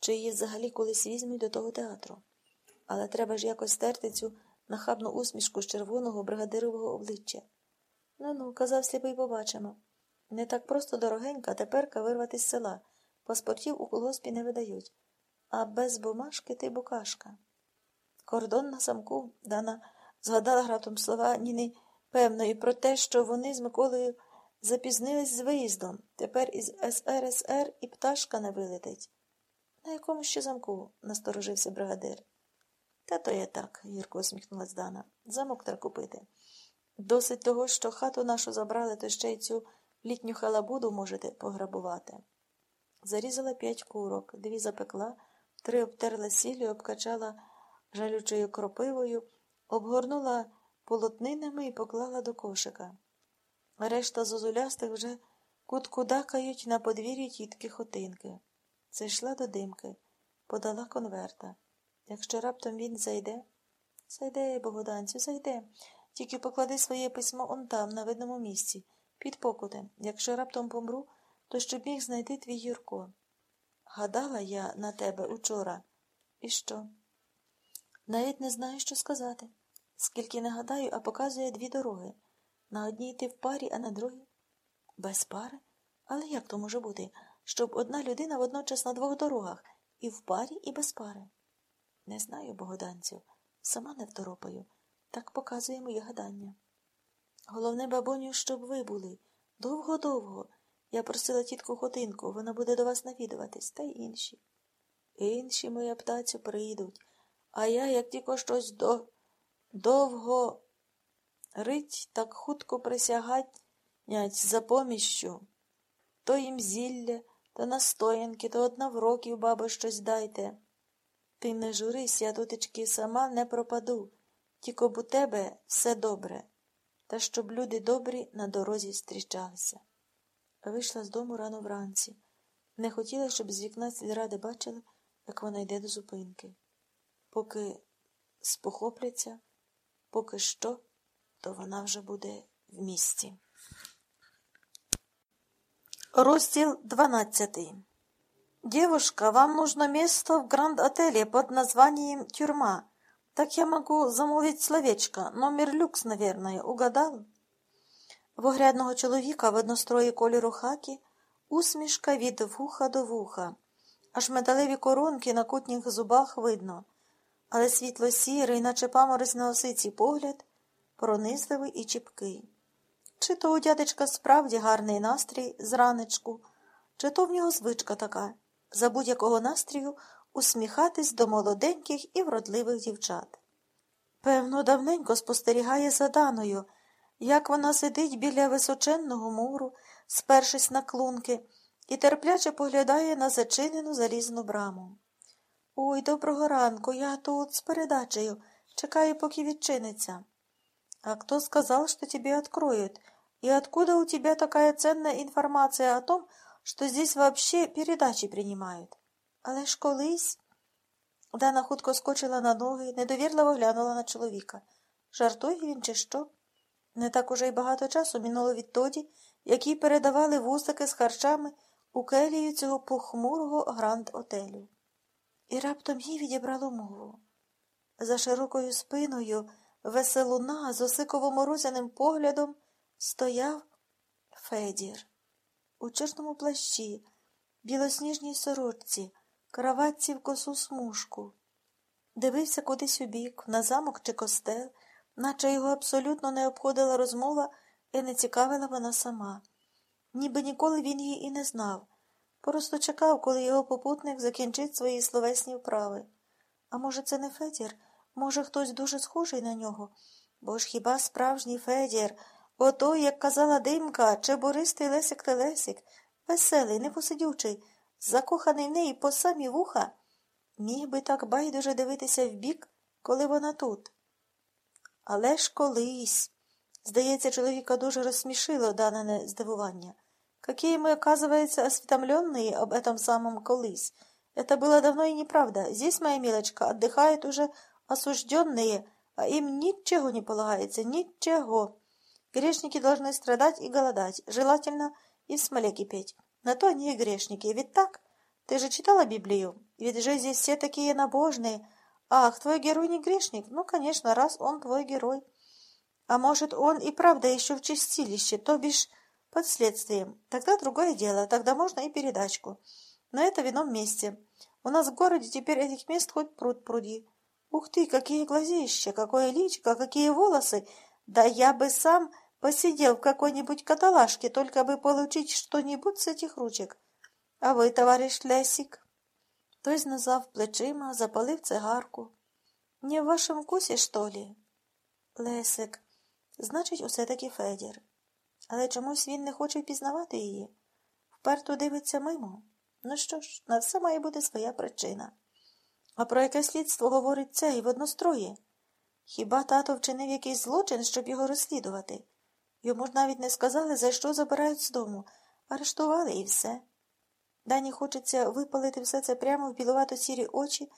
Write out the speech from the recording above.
чи її взагалі колись візьмуть до того театру. Але треба ж якось стерти цю нахабну усмішку з червоного бригадирового обличчя. Ну ну, казав сліпий, побачимо. Не так просто дорогенька теперка вирвати з села. Паспортів у колгоспі не видають. А без бумажки ти букашка. Кордон на самку Дана згадала гратом слова Ніни певної про те, що вони з Миколою запізнились з виїздом. Тепер із СРСР і пташка не вилетить. На якому ще замку? насторожився бригадир. Та то є так, гірко усміхнулась Дана. Замок треба купити. Досить того, що хату нашу забрали, то ще й цю літню халабуду можете пограбувати. Зарізала п'ять курок, дві запекла, три обтерла сіллю, обкачала жалючою кропивою, обгорнула полотнинами і поклала до кошика. Решта зозулястих вже куткудакають на подвір'ї тітки хотинки. Зайшла до димки, подала конверта. Якщо раптом він зайде, зайде, Богоданцю, зайде. Тільки поклади своє письмо он там, на видному місці, під покутем. Якщо раптом помру, то щоб міг знайти твій Юрко. Гадала я на тебе учора. І що? Навіть не знаю, що сказати. Скільки не гадаю, а показує дві дороги. На одній йти в парі, а на другій без пари? Але як то може бути, щоб одна людина водночас на двох дорогах і в парі, і без пари? Не знаю, богоданцю, сама не второпаю. Так показує моє гадання. Головне, бабоню, щоб ви були. Довго-довго. Я просила тітку Хотинку, вона буде до вас навідуватись, та й інші. Інші, моя птацю, прийдуть. А я, як тільки щось до... довго рить, так хутко присягать за поміщу. То їм зілля, то настоянки, то одна в років, бабо, щось дайте. Ти не журись, я тутечки сама не пропаду, тільки б у тебе все добре, та щоб люди добрі на дорозі зустрічалися. Вийшла з дому рано вранці. Не хотіла, щоб з вікна сільради бачили, як вона йде до зупинки. Поки спохопляться, поки що, то вона вже буде в місті. Розділ дванадцятый. Девушка, вам нужно место в гранд-отеле под названием «Тюрьма». Так я могу замовить словечко. Номер люкс, наверное. Угадал? В оглядного чоловіка в однострої кольору хакі усмішка від вуха до вуха. Аж металеві коронки на кутніх зубах видно, але світло сірий, наче паморець на осиці погляд, пронизливий і чіпкий. Чи то у дядечка справді гарний настрій зранечку, чи то в нього звичка така за будь-якого настрію усміхатись до молоденьких і вродливих дівчат. Певно, давненько спостерігає за Даною, як вона сидить біля височенного муру, спершись на клунки, і терпляче поглядає на зачинену залізну браму. Ой, доброго ранку, я тут з передачею, чекаю, поки відчиниться. А кто сказал, что тебе откроют? И откуда у тебя такая ценная информация о том, что здесь вообще передачі принимают? Але ж колись. Дана хутко скочила на ноги, недовірливо глянула на чоловіка. Жартує він, чи що? Не так уже й багато часу минуло відтоді, як їй передавали вусики з харчами у келію цього похмурого гранд-отелю. І раптом їй відібрало мову. За широкою спиною веселуна з осиково морозяним поглядом стояв Федір у чорному плащі, білосніжній сорочці, краватці в косу смужку. Дивився кудись у бік, на замок чи костел, наче його абсолютно не обходила розмова і не цікавила вона сама. Ніби ніколи він її і не знав. Просто чекав, коли його попутник закінчить свої словесні вправи. А може, це не Федір? Може, хтось дуже схожий на нього? Бо ж хіба справжній Федір, отой, як казала димка, чебористий Лесик Телесик, веселий, непосидючий, закоханий в неї по самі вуха, міг би так байдуже дивитися вбік, коли вона тут. Але ж колись. Здається, чоловіка дуже розсмішило дане здивування. Какие мы, оказывается, осведомленные об этом самом колись. Это было давно и неправда. Здесь, моя милочка, отдыхают уже осужденные, а им ничего не полагается, ничего. Грешники должны страдать и голодать, желательно и в смоле кипеть. На то они и грешники, ведь так? Ты же читала Библию? Ведь же здесь все такие набожные. Ах, твой герой не грешник? Ну, конечно, раз он твой герой. А может, он и правда еще в чистилище, то бишь под следствием. Тогда другое дело, тогда можно и передачку. Но это в ином месте. У нас в городе теперь этих мест хоть пруд пруди. Ух ты, какие глазища, какое личико, какие волосы! Да я бы сам посидел в какой-нибудь каталажке, только бы получить что-нибудь с этих ручек. А ви, товариш Лесік? Той знизав плечима, запалив цигарку. Не в вашому вкусі, що лі? Лесик. Значить, усе таки Федір. Але чомусь він не хоче впізнавати її. Вперто дивиться мимо. Ну що ж, на все має бути своя причина. А про яке слідство говорить цей в однострої? Хіба тато вчинив якийсь злочин, щоб його розслідувати? Йому ж навіть не сказали, за що забирають з дому, арештували і все. Дані хочеться випалити все це прямо в білувато сірі очі